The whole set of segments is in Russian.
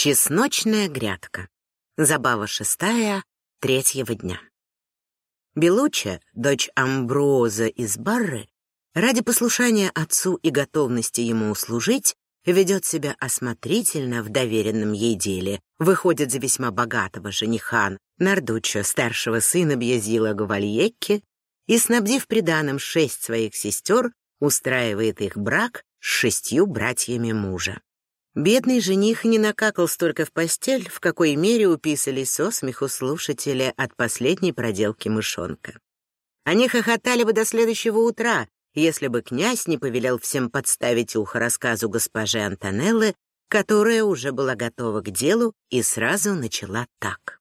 Чесночная грядка. Забава шестая третьего дня. Белуча, дочь Амброза из Барры, ради послушания отцу и готовности ему услужить, ведет себя осмотрительно в доверенном ей деле, выходит за весьма богатого жениха Нардуччо, старшего сына Бьязила Гавальекки, и, снабдив приданым шесть своих сестер, устраивает их брак с шестью братьями мужа. Бедный жених не накакал столько в постель, в какой мере уписались со смеху слушатели от последней проделки мышонка. Они хохотали бы до следующего утра, если бы князь не повелел всем подставить ухо рассказу госпожи Антонеллы, которая уже была готова к делу и сразу начала так.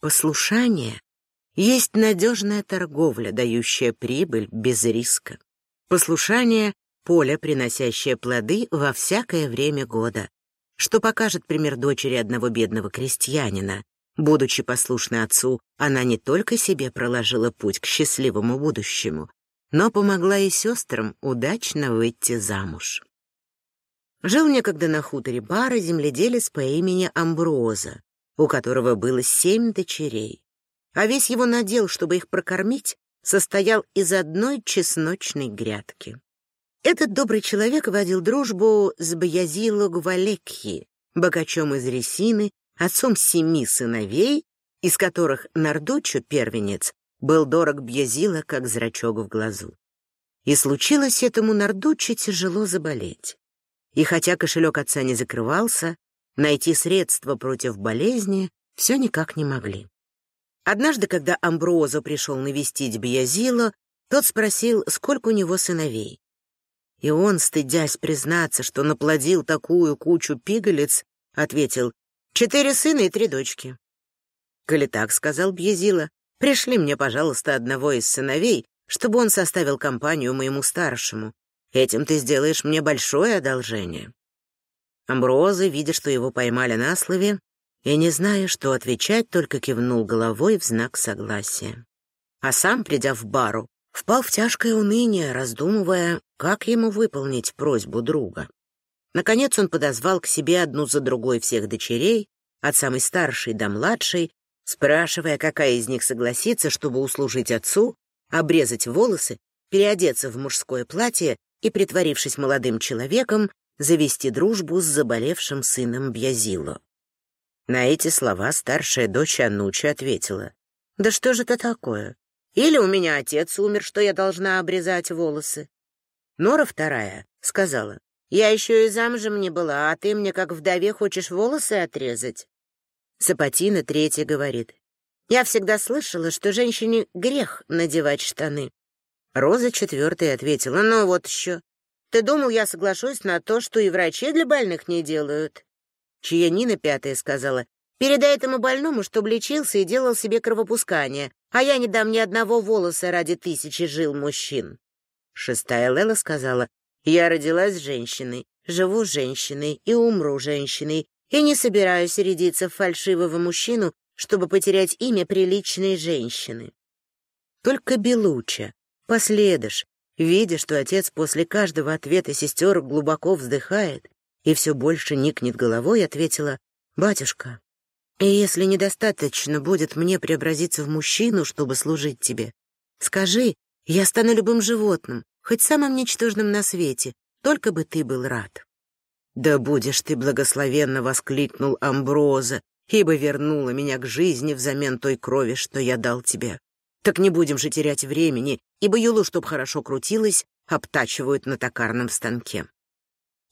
Послушание есть надежная торговля, дающая прибыль без риска. Послушание поле, приносящее плоды во всякое время года, что покажет пример дочери одного бедного крестьянина. Будучи послушной отцу, она не только себе проложила путь к счастливому будущему, но помогла и сестрам удачно выйти замуж. Жил некогда на хуторе Бара земледелец по имени Амброза, у которого было семь дочерей, а весь его надел, чтобы их прокормить, состоял из одной чесночной грядки. Этот добрый человек водил дружбу с Баязило Гвалекхи, богачом из Ресины, отцом семи сыновей, из которых Нардучо, первенец, был дорог Бьязила, как зрачок в глазу. И случилось этому Нардуччо тяжело заболеть. И хотя кошелек отца не закрывался, найти средства против болезни все никак не могли. Однажды, когда Амброзо пришел навестить Бьязила, тот спросил, сколько у него сыновей. И он, стыдясь признаться, что наплодил такую кучу пигалец, ответил «Четыре сына и три дочки». «Коли так», — сказал Бьезила, — «пришли мне, пожалуйста, одного из сыновей, чтобы он составил компанию моему старшему. Этим ты сделаешь мне большое одолжение». Амброза, видя, что его поймали на слове, и, не зная, что отвечать, только кивнул головой в знак согласия. А сам, придя в бару, впал в тяжкое уныние, раздумывая, как ему выполнить просьбу друга. Наконец он подозвал к себе одну за другой всех дочерей, от самой старшей до младшей, спрашивая, какая из них согласится, чтобы услужить отцу, обрезать волосы, переодеться в мужское платье и, притворившись молодым человеком, завести дружбу с заболевшим сыном Бьязило. На эти слова старшая дочь Ануча ответила, «Да что же это такое? Или у меня отец умер, что я должна обрезать волосы. Нора вторая сказала, «Я еще и замужем не была, а ты мне, как вдове, хочешь волосы отрезать?» Сапатина третья говорит, «Я всегда слышала, что женщине грех надевать штаны». Роза четвертая ответила, «Ну вот еще. Ты думал, я соглашусь на то, что и врачи для больных не делают?» Чья Нина пятая сказала, «Передай этому больному, чтобы лечился и делал себе кровопускание, а я не дам ни одного волоса ради тысячи жил мужчин. Шестая Лела сказала, я родилась женщиной, живу женщиной и умру женщиной, и не собираюсь рядиться в фальшивого мужчину, чтобы потерять имя приличной женщины. Только Белуча, последыш, видя, что отец после каждого ответа сестер глубоко вздыхает и все больше никнет головой, ответила, «Батюшка, если недостаточно будет мне преобразиться в мужчину, чтобы служить тебе, скажи, я стану любым животным, хоть самым ничтожным на свете, только бы ты был рад. «Да будешь ты благословенно!» — воскликнул Амброза, «ибо вернула меня к жизни взамен той крови, что я дал тебе. Так не будем же терять времени, ибо юлу, чтоб хорошо крутилась, обтачивают на токарном станке».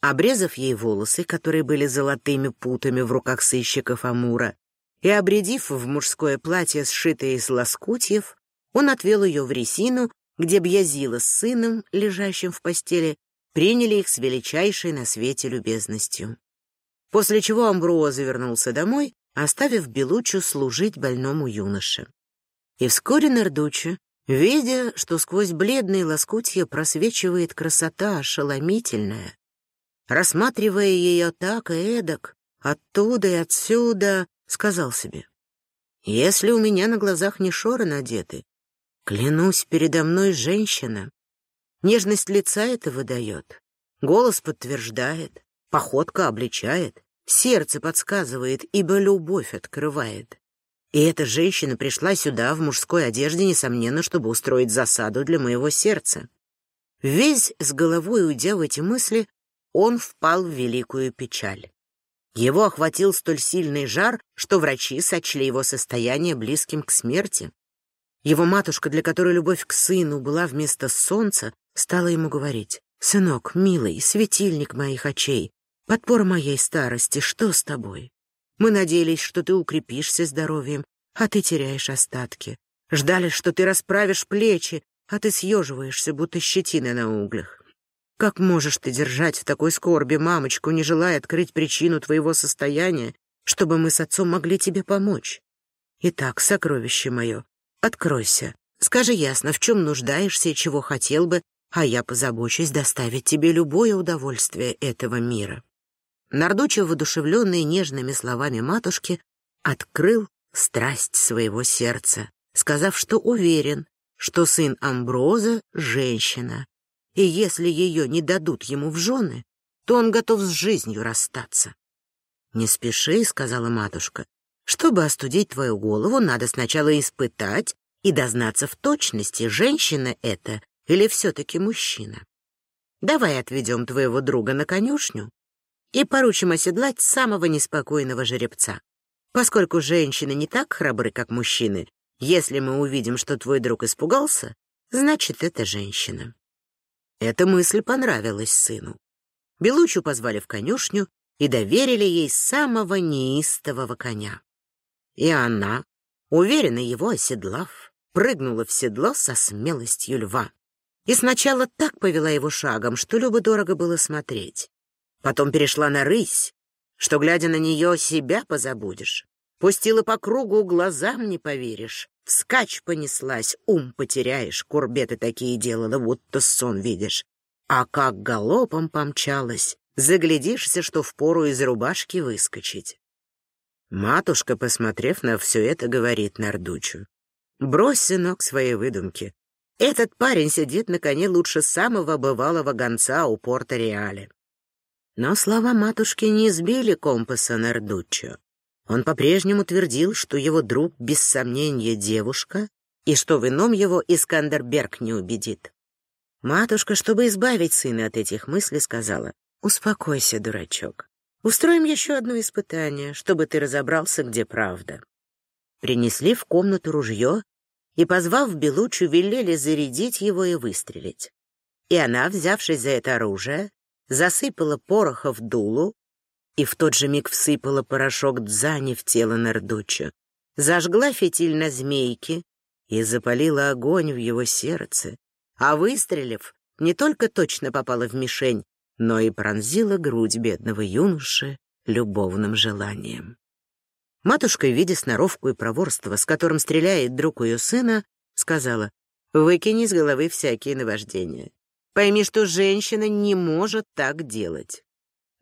Обрезав ей волосы, которые были золотыми путами в руках сыщиков Амура, и обредив в мужское платье, сшитое из лоскутьев, он отвел ее в Ресину, где Бьязила с сыном, лежащим в постели, приняли их с величайшей на свете любезностью. После чего Амбруоза вернулся домой, оставив Белучу служить больному юноше. И вскоре Нардуччо, видя, что сквозь бледные лоскутья просвечивает красота ошеломительная, рассматривая ее так и эдак, оттуда и отсюда, сказал себе, «Если у меня на глазах не шоры надеты, клянусь, передо мной женщина. Нежность лица это выдает, голос подтверждает, походка обличает, сердце подсказывает, ибо любовь открывает. И эта женщина пришла сюда в мужской одежде, несомненно, чтобы устроить засаду для моего сердца. Весь с головой уйдя в эти мысли, он впал в великую печаль. Его охватил столь сильный жар, что врачи сочли его состояние близким к смерти. Его матушка, для которой любовь к сыну была вместо солнца, стала ему говорить, «Сынок, милый, светильник моих очей, подпора моей старости, что с тобой? Мы надеялись, что ты укрепишься здоровьем, а ты теряешь остатки. Ждали, что ты расправишь плечи, а ты съеживаешься, будто щетина на углях. Как можешь ты держать в такой скорби мамочку, не желая открыть причину твоего состояния, чтобы мы с отцом могли тебе помочь? Итак, сокровище мое, откройся. Скажи ясно, в чем нуждаешься и чего хотел бы, а я позабочусь доставить тебе любое удовольствие этого мира. Нардучев, воодушевленный нежными словами матушки, открыл страсть своего сердца, сказав, что уверен, что сын Амброза — женщина, и если ее не дадут ему в жены, то он готов с жизнью расстаться. «Не спеши», — сказала матушка. «Чтобы остудить твою голову, надо сначала испытать и дознаться в точности, женщина это или все-таки мужчина. Давай отведем твоего друга на конюшню и поручим оседлать самого неспокойного жеребца. Поскольку женщины не так храбры, как мужчины, если мы увидим, что твой друг испугался, значит, это женщина. Эта мысль понравилась сыну. Белучу позвали в конюшню и доверили ей самого неистового коня. И она, уверенно его оседлав, прыгнула в седло со смелостью льва. И сначала так повела его шагом, что любо-дорого было смотреть. Потом перешла на рысь, что, глядя на нее, себя позабудешь. Пустила по кругу, глазам не поверишь. Скач понеслась, ум потеряешь, курбеты такие делала, будто сон видишь. А как галопом помчалась, заглядишься, что впору из рубашки выскочить. Матушка, посмотрев на все это, говорит Нардучу. «Брось, сынок, свои выдумки. Этот парень сидит на коне лучше самого бывалого гонца у порта Реале». Но слова матушки не сбили компаса Нардуччо. Он по-прежнему твердил, что его друг без сомнения девушка, и что в ином его Искандерберг не убедит. Матушка, чтобы избавить сына от этих мыслей, сказала, «Успокойся, дурачок. Устроим еще одно испытание, чтобы ты разобрался, где правда». Принесли в комнату ружье и, позвав Белучу, велели зарядить его и выстрелить. И она, взявшись за это оружие, засыпала пороха в дулу, и в тот же миг всыпала порошок дзани в тело Нардуча, зажгла фитиль на змейке и запалила огонь в его сердце, а выстрелив, не только точно попала в мишень, но и пронзила грудь бедного юноши любовным желанием. Матушка, видя сноровку и проворство, с которым стреляет друг ее сына, сказала, «Выкини из головы всякие наваждения. Пойми, что женщина не может так делать.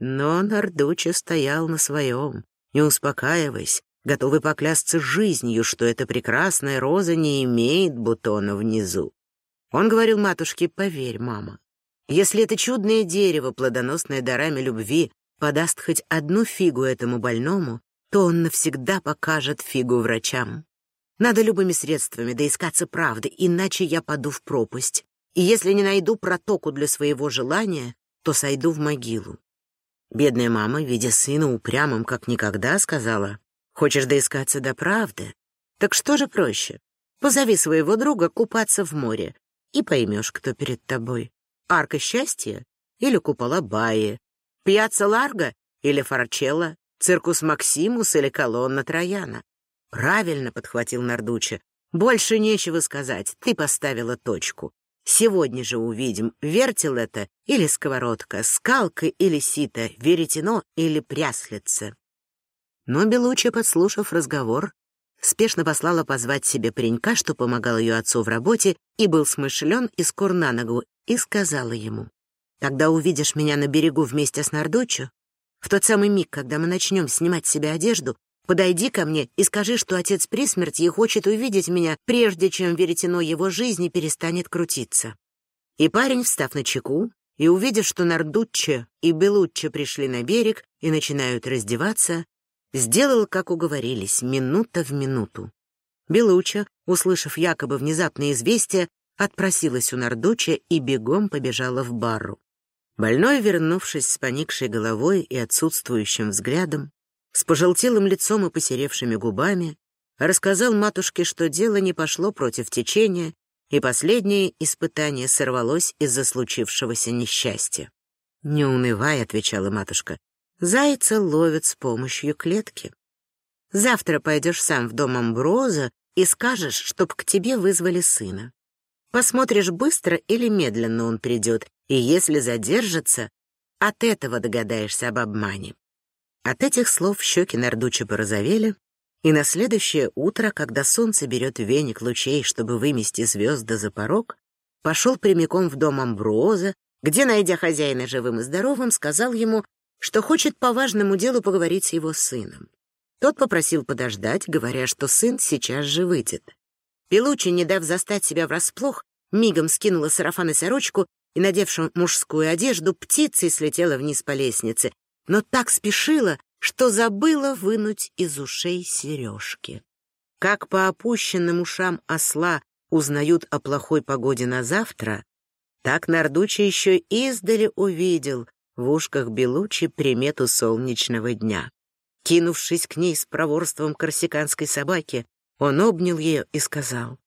Но Нардуча стоял на своем, не успокаиваясь, готовый поклясться жизнью, что эта прекрасная роза не имеет бутона внизу. Он говорил матушке, поверь, мама, если это чудное дерево, плодоносное дарами любви, подаст хоть одну фигу этому больному, то он навсегда покажет фигу врачам. Надо любыми средствами доискаться правды, иначе я паду в пропасть. И если не найду протоку для своего желания, то сойду в могилу. Бедная мама, видя сына упрямым как никогда, сказала, «Хочешь доискаться до правды? Так что же проще? Позови своего друга купаться в море, и поймешь, кто перед тобой. Арка счастья или купола Байи, Пьяцца Ларго или Форчелло, Циркус Максимус или колонна Траяна». «Правильно», — подхватил Нардуча, «больше нечего сказать, ты поставила точку. Сегодня же увидим, вертел это или сковородка, скалка или сито, веретено или пряслица. Но Белуча, подслушав разговор, спешно послала позвать себе паренька, что помогал ее отцу в работе и был смышлен и скор на ногу, и сказала ему, Когда увидишь меня на берегу вместе с Нардуччо, в тот самый миг, когда мы начнем снимать с себя одежду, подойди ко мне и скажи, что отец при смерти хочет увидеть меня, прежде чем веретено его жизни перестанет крутиться. И парень, встав на чеку и увидев, что Нардуччо и Белуччо пришли на берег и начинают раздеваться, сделал, как уговорились, минута в минуту. Белуччо, услышав якобы внезапное известие, отпросилась у Нардуччо и бегом побежала в бару. Больной, вернувшись с поникшей головой и отсутствующим взглядом, с пожелтелым лицом и посеревшими губами, рассказал матушке, что дело не пошло против течения, и последнее испытание сорвалось из-за случившегося несчастья. «Не унывай», — отвечала матушка, — «зайца ловят с помощью клетки. Завтра пойдешь сам в дом Амброза и скажешь, чтоб к тебе вызвали сына. Посмотришь, быстро или медленно он придет, и если задержится, от этого догадаешься об обмане. От этих слов щеки Нардучи порозовели, и на следующее утро, когда солнце берет веник лучей, чтобы вымести звезды за порог, пошел прямиком в дом Амброза, где, найдя хозяина живым и здоровым, сказал ему, что хочет по важному делу поговорить с его сыном. Тот попросил подождать, говоря, что сын сейчас же выйдет. Пелучи, не дав застать себя врасплох, мигом скинула сарафан и сорочку и, надевшим мужскую одежду, птицей слетела вниз по лестнице, но так спешила, что забыла вынуть из ушей сережки. Как по опущенным ушам осла узнают о плохой погоде на завтра, так Нардучи еще издали увидел в ушках Белучи примету солнечного дня. Кинувшись к ней с проворством корсиканской собаки, он обнял ее и сказал,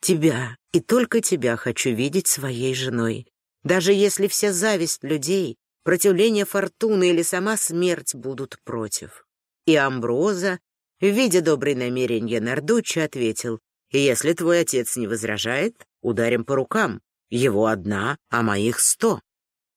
«Тебя и только тебя хочу видеть своей женой. Даже если вся зависть людей, противление фортуны или сама смерть будут против. И Амброза, видя добрые намерения Нардуччи, ответил, «Если твой отец не возражает, ударим по рукам. Его одна, а моих сто».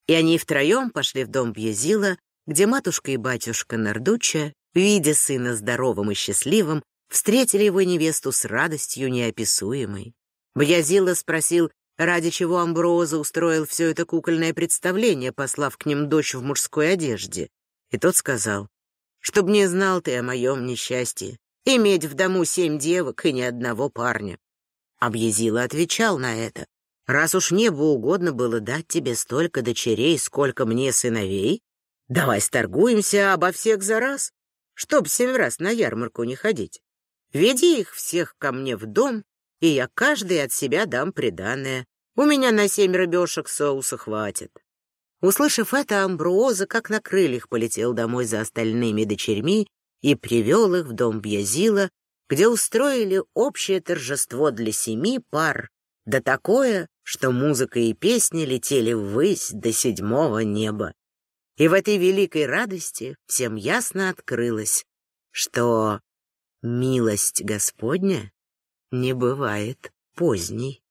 И они втроем пошли в дом Бьезила, где матушка и батюшка Нардучча, видя сына здоровым и счастливым, встретили его невесту с радостью неописуемой. Бьязила спросил, ради чего Амброза устроил все это кукольное представление, послав к ним дочь в мужской одежде. И тот сказал, «Чтоб не знал ты о моем несчастье, иметь в дому семь девок и ни одного парня». Объязила отвечал на это, «Раз уж небу угодно было дать тебе столько дочерей, сколько мне сыновей, давай сторгуемся обо всех за раз, чтоб семь раз на ярмарку не ходить. Веди их всех ко мне в дом, и я каждый от себя дам приданное. У меня на семь рыбешек соуса хватит». Услышав это, Амбруоза как на крыльях полетел домой за остальными дочерьми и привел их в дом Бьязила, где устроили общее торжество для семи пар, да такое, что музыка и песни летели ввысь до седьмого неба. И в этой великой радости всем ясно открылось, что милость Господня не бывает поздней.